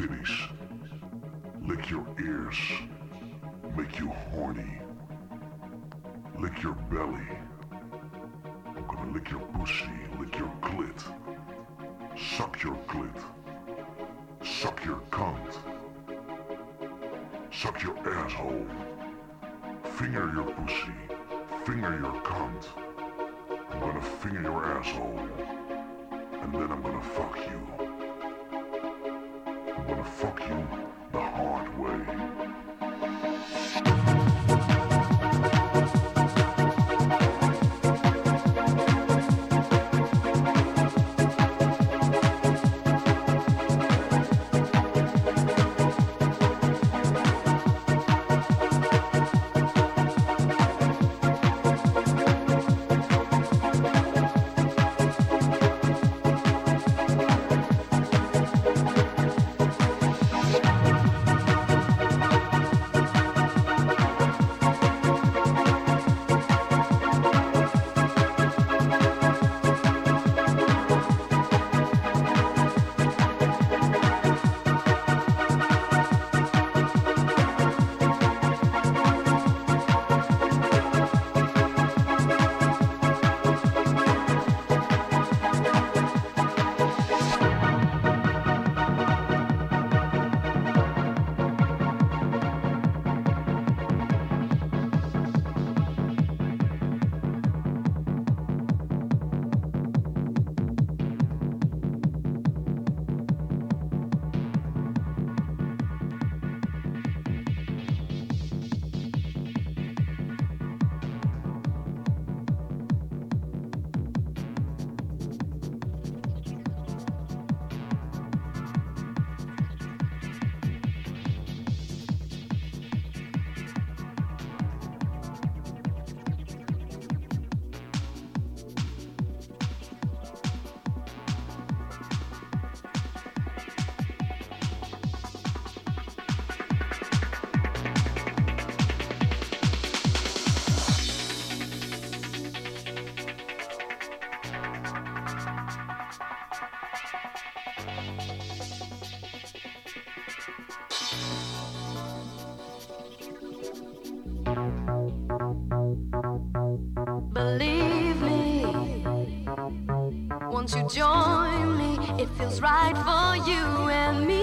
titties, lick your ears, make you horny, lick your belly. Believe me, once you join me, it feels right for you and me.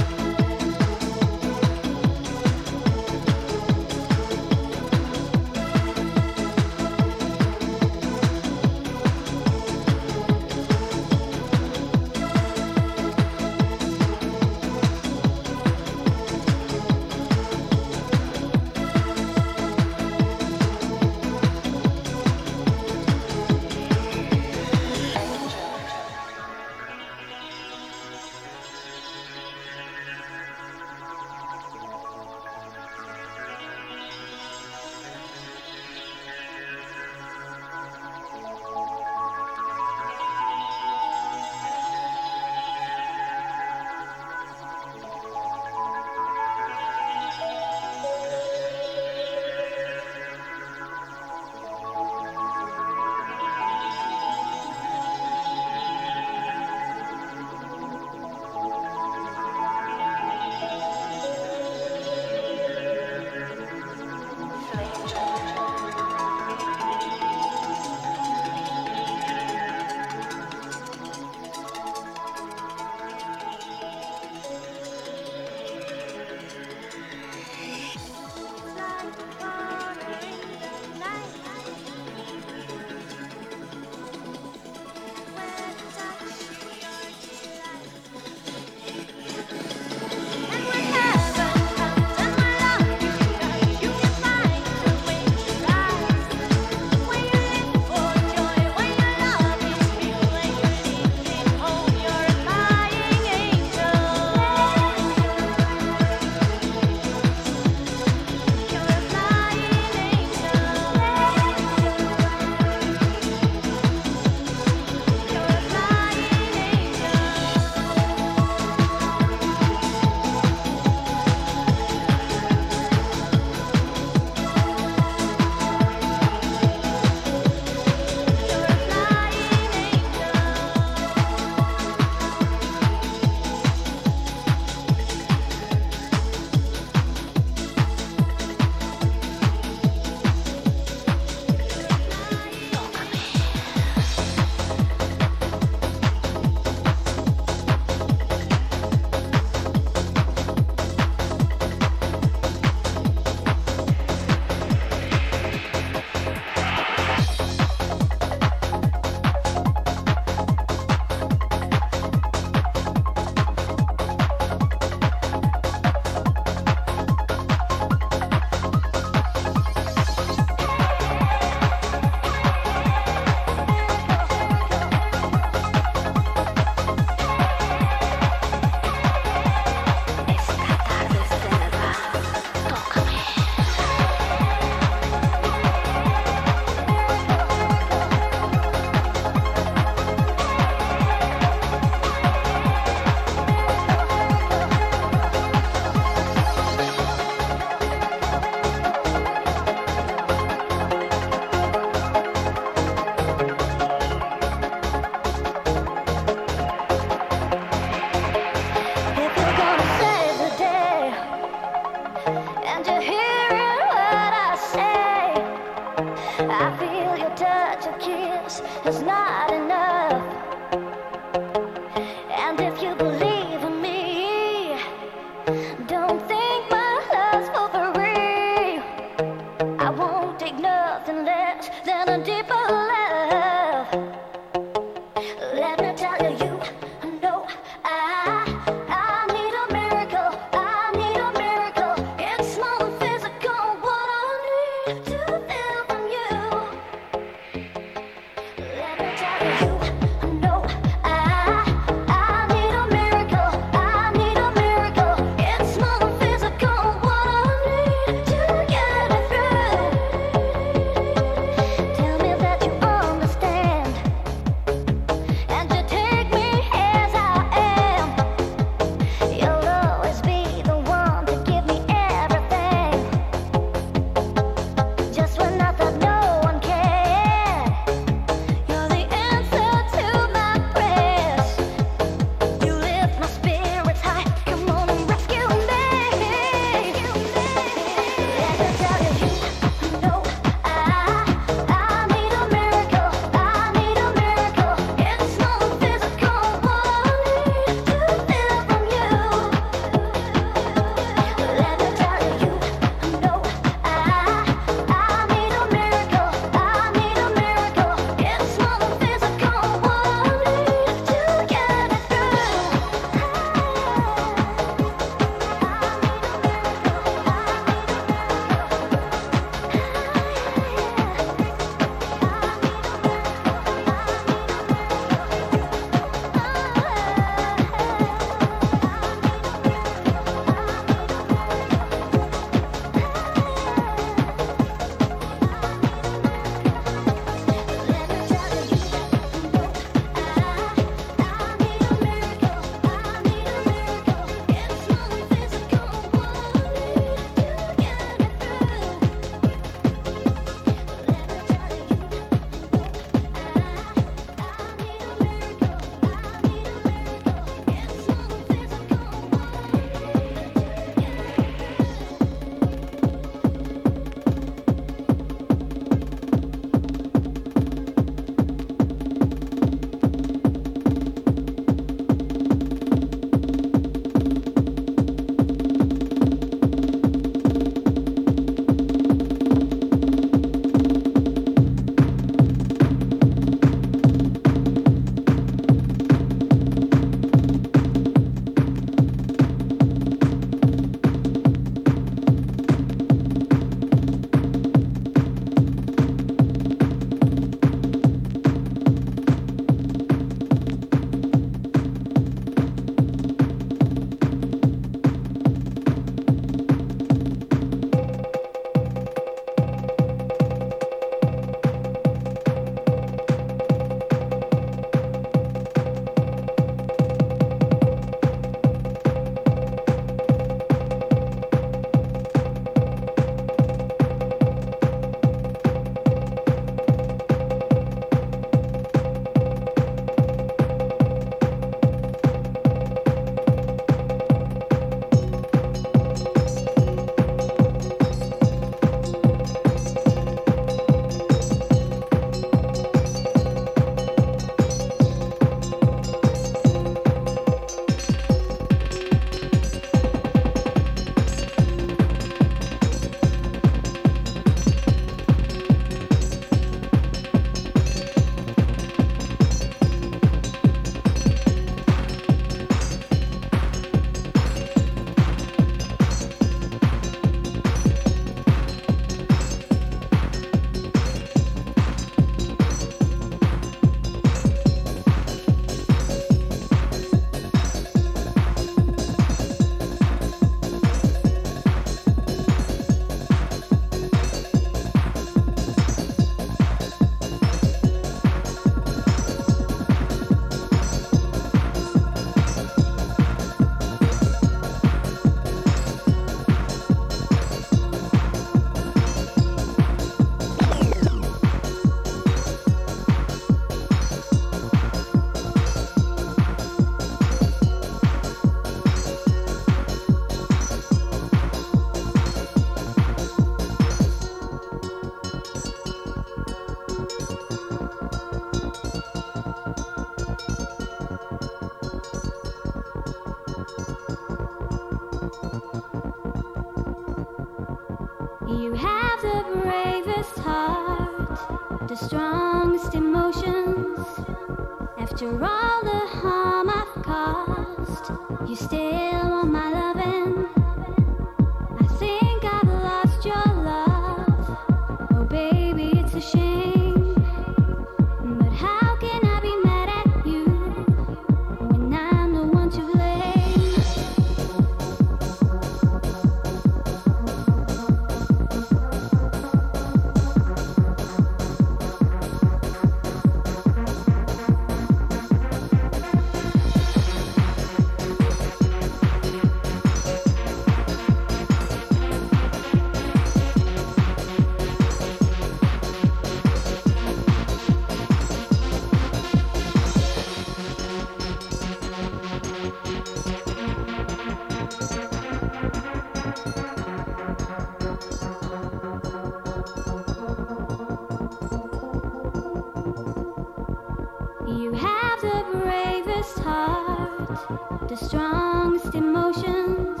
have the bravest heart, the strongest emotions.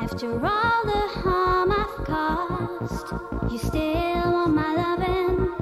After all the harm I've caused, you still want my loving.